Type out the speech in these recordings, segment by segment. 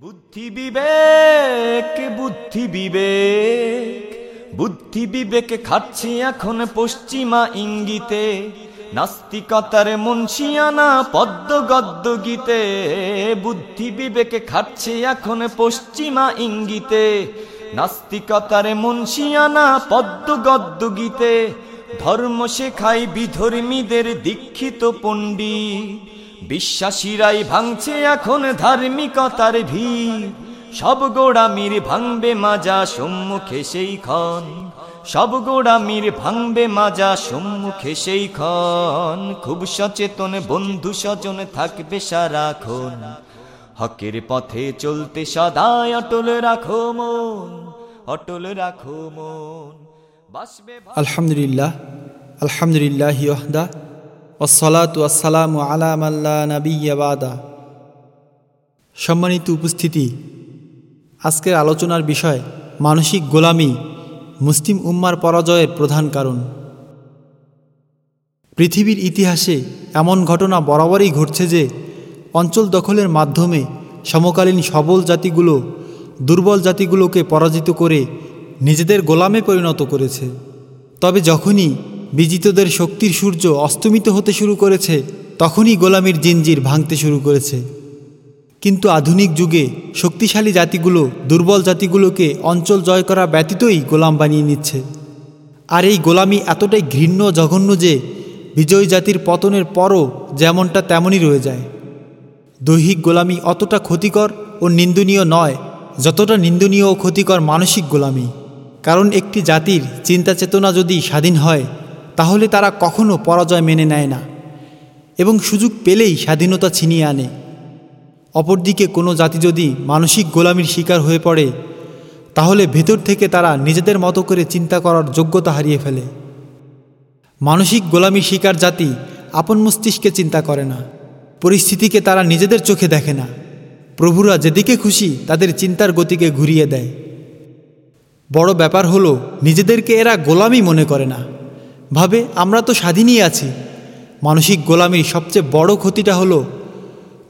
বুদ্ধি বিবেক বুদ্ধি বিবেক। বুদ্ধি বিবেক খাচ্ছে এখন পশ্চিমা ইঙ্গিতে। নাস্তিকতার মুন্সিয়ানা পদ্ম গদ্য গীতে। বুদ্ধি বিবেক খাচ্ছে এখন পশ্চিমা ইঙ্গিতে। নাস্তিকতার মুন্সিয়ানা পদ্ম গদ্য গীতে। ধর্ম শেখাই বিধর্মীদের দীক্ষিত পণ্ডিত। বিশ্বাসীরাই ভাঙছে এখন ধার্মিকতার ভিড়। সব গোড়ামির ভাঙবে মাজা সম্মুখে সেই ক্ষণ। সব গোড়ামির ভাঙবে মাজা সম্মুখে সেই ক্ষণ। খুব সচেতন বন্ধু স্বজন থাকবে সারাক্ষণ হকের পথে চলতে সদায় অটল রাখো মন, অটল রাখো মন। বাসবে আলহামদুলিল্লাহ আলহামদুলিল্লাহ ইহদা ওসলাত আলাম আল্লাহ সম্মানিত উপস্থিতি, আজকের আলোচনার বিষয় মানসিক গোলামি মুসলিম উম্মার পরাজয়ের প্রধান কারণ। পৃথিবীর ইতিহাসে এমন ঘটনা বরাবরই ঘটছে যে অঞ্চল দখলের মাধ্যমে সমকালীন সবল জাতিগুলো দুর্বল জাতিগুলোকে পরাজিত করে নিজেদের গোলামে পরিণত করেছে। তবে যখনই বিজিতদের শক্তির সূর্য অস্তমিত হতে শুরু করেছে, তখনই গোলামির জিঞ্জির ভাঙতে শুরু করেছে। কিন্তু আধুনিক যুগে শক্তিশালী জাতিগুলো, দুর্বল জাতিগুলোকে অঞ্চল জয় করা ব্যতীতই গোলাম বানিয়ে নিচ্ছে। আর এই গোলামি এতটাই ঘৃণ্য জঘন্য যে, বিজয়ী জাতির পতনের পরও যেমনটা তেমনই রয়ে যায়। দৈহিক গোলামি অতটা ক্ষতিকর ও নিন্দনীয় নয়, যতটা নিন্দনীয় ও ক্ষতিকর মানসিক গোলামি। কারণ একটি জাতির চিন্তা চেতনা যদি স্বাধীন হয় তাহলে তারা কখনো পরাজয় মেনে নেয় না এবং সুযোগ পেলেই স্বাধীনতা ছিনিয়ে আনে। অপরদিকে কোনো জাতি যদি মানসিক গোলামির শিকার হয়ে পড়ে, তাহলে ভেতর থেকে তারা নিজেদের মতো করে চিন্তা করার যোগ্যতা হারিয়ে ফেলে। মানসিক গোলামির শিকার জাতি আপন মস্তিষ্কে চিন্তা করে না, পরিস্থিতিকে তারা নিজেদের চোখে দেখে না। প্রভুরা যেদিকে খুশি তাদের চিন্তার গতিকে ঘুরিয়ে দেয়। বড় ব্যাপার হলো, নিজেদেরকে এরা গোলামি মনে করে না। ভাবে আমরা তো স্বাধীনই আছি। মানসিক গোলামির সবচেয়ে বড় ক্ষতিটা হলো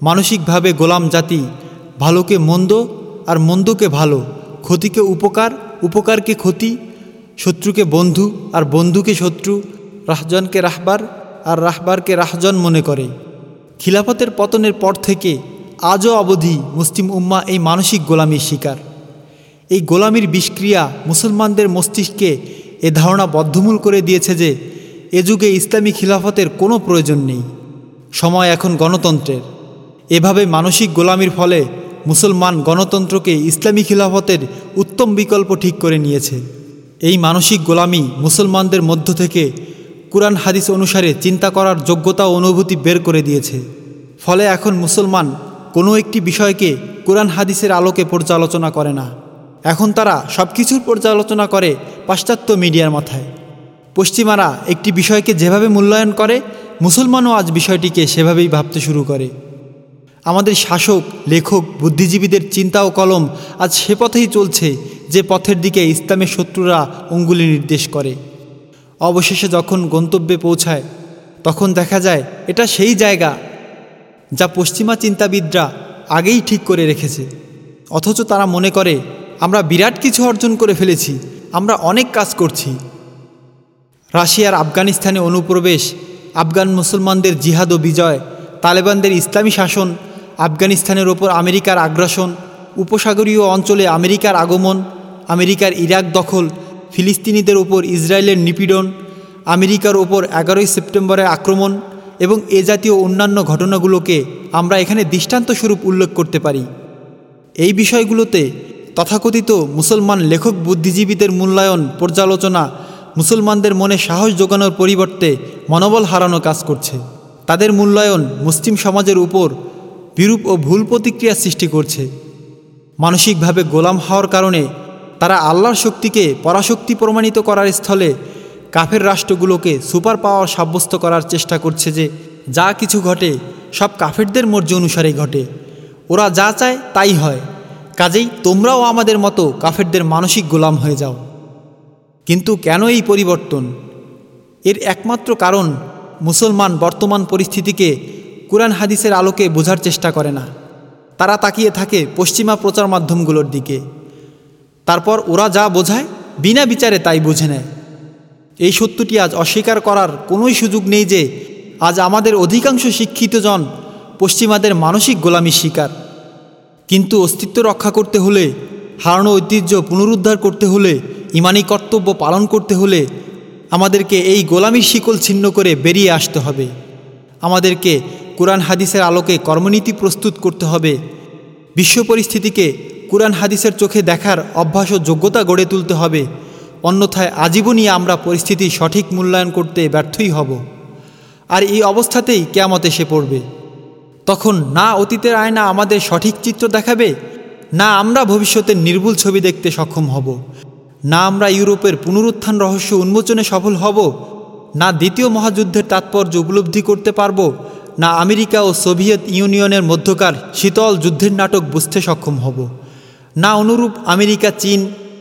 মানসিকভাবে গোলাম জাতি ভালোকে মন্দ আর মন্দকে ভালো, ক্ষতিকে উপকার, উপকারকে ক্ষতি, শত্রুকে বন্ধু আর বন্ধুকে শত্রু, রাহজনকে রাহবার আর রাহবারকে রাহজন মনে করে। খিলাফতের পতনের পর থেকে আজও অবধি মুসলিম উম্মা এই মানসিক গোলামির শিকার। এই গোলামির বিষক্রিয়া মুসলমানদের মস্তিষ্কে এ ধারণা বদ্ধমূল করে দিয়েছে যে এ যুগে ইসলামী খিলাফতের কোনো প্রয়োজন নেই। সময় এখন গণতন্ত্রের। এভাবে মানসিক গোলামির ফলে মুসলমান গণতন্ত্রকে ইসলামী খিলাফতের উত্তম বিকল্প ঠিক করে নিয়েছে। এই মানসিক গোলামি মুসলমানদের মধ্য থেকে কোরআন হাদিস অনুসারে চিন্তা করার যোগ্যতা অনুভূতি বের করে দিয়েছে। ফলে এখন মুসলমান কোনো একটি বিষয়কে কোরআন হাদিসের আলোকে পর্যালোচনা করে না। এখন তারা সব কিছুর পর্যালোচনা করে পাশ্চাত্য মিডিয়ার মাথায়। পশ্চিমারা একটি বিষয়কে যেভাবে মূল্যায়ন করে, মুসলমানও আজ বিষয়টিকে সেভাবেই ভাবতে শুরু করে। আমাদের শাসক, লেখক, বুদ্ধিজীবীদের চিন্তা ও কলম আজ সে পথেই চলছে যে পথের দিকে ইসলামের শত্রুরা অঙ্গুলি নির্দেশ করে। অবশেষে যখন গন্তব্যে পৌঁছায়, তখন দেখা যায় এটা সেই জায়গা যা পশ্চিমা চিন্তাবিদরা আগেই ঠিক করে রেখেছে। অথচ তারা মনে করে আমরা বিরাট কিছু অর্জন করে ফেলেছি, আমরা অনেক কাজ করছি। রাশিয়ার আফগানিস্তানে অনুপ্রবেশ, আফগান মুসলমানদের জিহাদ ও বিজয়, তালেবানদের ইসলামী শাসন, আফগানিস্তানের ওপর আমেরিকার আগ্রাসন, উপসাগরীয় অঞ্চলে আমেরিকার আগমন, আমেরিকার ইরাক দখল, ফিলিস্তিনিদের ওপর ইসরায়েলের নিপীড়ন, আমেরিকার ওপর এগারোই সেপ্টেম্বরের আক্রমণ এবং এ জাতীয় অন্যান্য ঘটনাগুলোকে আমরা এখানে দৃষ্টান্তস্বরূপ উল্লেখ করতে পারি। এই বিষয়গুলোতে তথাকথিত মুসলমান লেখক বুদ্ধিজীবীদের মূল্যায়ন, পর্যালোচনা, মুসলমানদের মনে সাহস যোগানোর পরিবর্তে মনোবল হারানো কাজ করছে। তাদের মূল্যায়ন মুসলিম সমাজের উপর বিরূপ ও ভুল প্রতিক্রিয়া সৃষ্টি করছে। মানসিকভাবে গোলাম হওয়ার কারণে তারা আল্লাহর শক্তিকে পরাশক্তি প্রমাণিত করার স্থলে কাফের রাষ্ট্রগুলোকে সুপার পাওয়ার সাব্যস্ত করার চেষ্টা করছে যে যা কিছু ঘটে সব কাফেরদের মর্জি অনুসারেই ঘটে। ওরা যা চায় তাই হয়। কাজেই তোমরাও আমাদের মতো কাফেরদের মানসিক গোলাম হয়ে যাও। কিন্তু কেন এই পরিবর্তন? এর একমাত্র কারণ মুসলমান বর্তমান পরিস্থিতিকে কোরআন হাদিসের আলোকে বোঝার চেষ্টা করে না। তারা তাকিয়ে থাকে পশ্চিমা প্রচার মাধ্যমগুলোর দিকে। তারপর ওরা যা বোঝায়, বিনা বিচারে তাই বুঝে নেয়। এই সত্যটি আজ অস্বীকার করার কোনোই সুযোগ নেই যে আজ আমাদের অধিকাংশ শিক্ষিতজন পশ্চিমাদের মানসিক গোলামির শিকার। কিন্তু অস্তিত্ব রক্ষা করতে হলে, হারানো ঐতিহ্য পুনরুদ্ধার করতে হলে, ইমানি কর্তব্য পালন করতে হলে আমাদেরকে এই গোলামির শিকল ছিন্ন করে বেরিয়ে আসতে হবে। আমাদেরকে কোরআন হাদিসের আলোকে কর্মনীতি প্রস্তুত করতে হবে। বিশ্ব পরিস্থিতিকে কোরআন হাদিসের চোখে দেখার অভ্যাস ও যোগ্যতা গড়ে তুলতে হবে। অন্যথায় আজীবনই আমরা পরিস্থিতি সঠিক মূল্যায়ন করতে ব্যর্থই হব। আর এই অবস্থাতেই কেয়ামত এসে পড়বে। তখন না অতীতের আয়না আমাদের সঠিক চিত্র দেখাবে, না আমরা ভবিষ্যতের নির্ভুল ছবি দেখতে সক্ষম হব, না আমরা ইউরোপের পুনরুত্থান রহস্য উন্মোচনে সফল হব, না দ্বিতীয় মহাযুদ্ধের তাৎপর্য উপলব্ধি করতে পারব, না আমেরিকা ও সোভিয়েত ইউনিয়নের মধ্যকার শীতল যুদ্ধের নাটক বুঝতে সক্ষম হব, না অনুরূপ আমেরিকা, চীন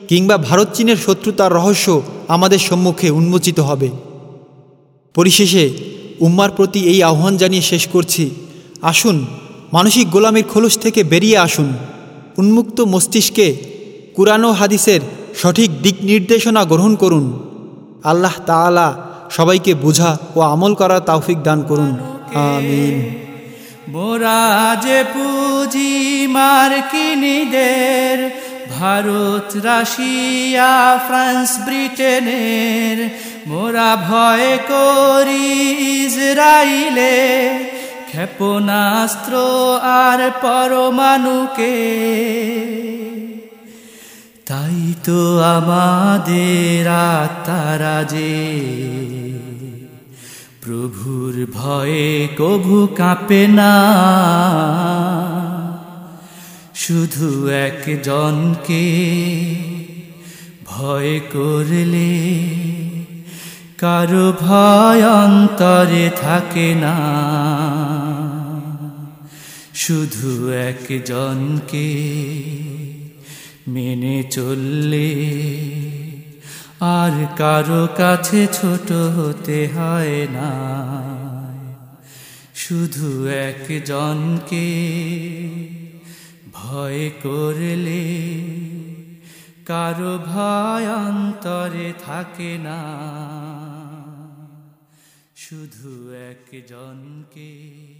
কিংবা ভারত, চীনের শত্রুতার রহস্য আমাদের সম্মুখে উন্মোচিত হবে। পরিশেষে উম্মার প্রতি এই আহ্বান জানিয়ে শেষ করছি। আসুন, মানসিক গোলামির খোলস থেকে বেরিয়ে আসুন। উন্মুক্ত মস্তিষ্কে কুরআন ও হাদিসের সঠিক দিক নির্দেশনা গ্রহণ করুন। আল্লাহ তাআলা সবাইকে বোঝা ও আমল করার তৌফিক দান করুন। আমিন। যে পুঁজি মার্কিনীদের, ভারত, রাশিয়া, ফ্রান্স, ব্রিটেনের, মোরা ভয় করি ইসরাইলে ক্ষেপণাস্ত্র আর পরমাণুকে। তাই তো আমাদের আত্মারা যে প্রভুর ভয়ে কভু কাঁপে না। শুধু একজনকে ভয় করলে কারও ভয় অন্তরে থাকে না। শুধু একজনকে মেনে চললে আর কারও কাছে ছোট হতে হয় না। শুধু একজনকে ভয় করলে কারও ভয় অন্তরে থাকে না। শুধু একজনকে